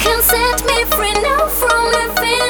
can set me free now from living